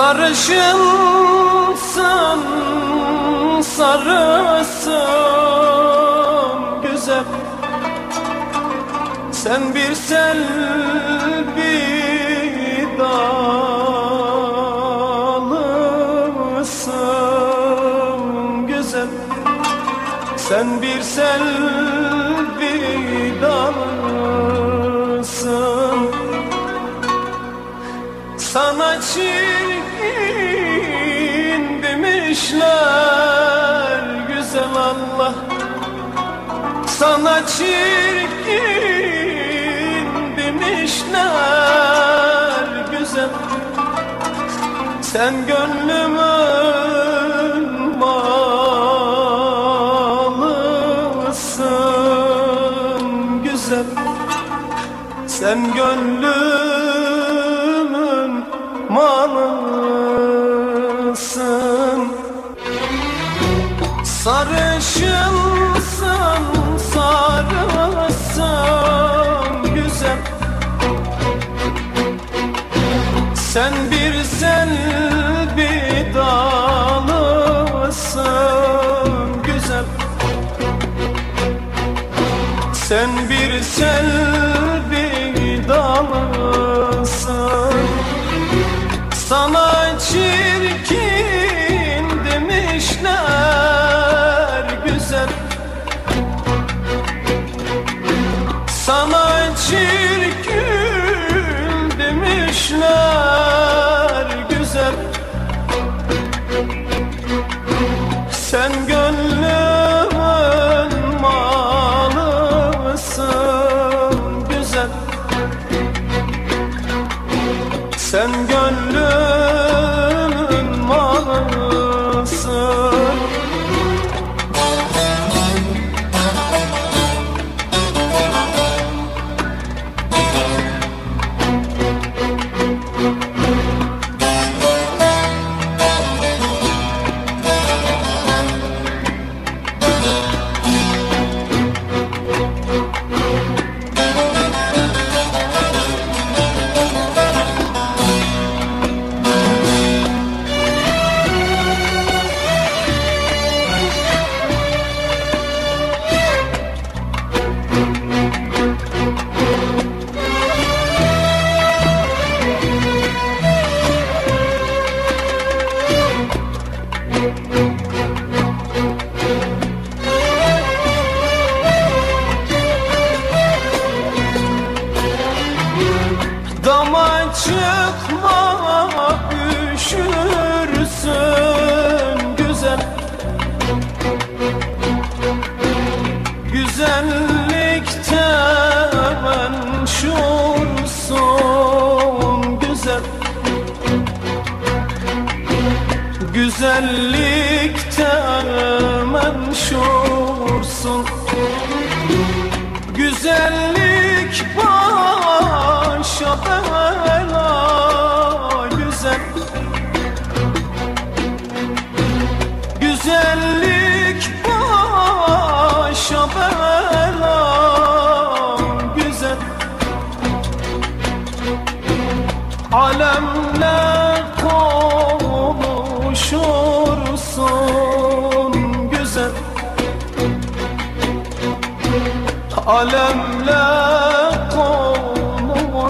Sarışınsın sarısın güzel. Sen bir sel bir dalısın güzel. Sen bir sel bir dalısın Sana çirkin demişler güzel Allah. Sana çirkin demişler güzel. Sen gönlümün malısın güzel. Sen gönlümün Sarışınsın sarısın güzel. Sen bir sel bir dalısın güzel. Sen bir sel bir dalısın. Sana çirkin Sana çirkin demişler güzel. Sen gönlümün malısın güzel. Sen gönlümün çıkma üşürsün güzel. Güzellikte menşursun güzel. Güzellikte menşursun. Güzellik başa bela alemle kavuşursun güzel. Alemle kavuşursun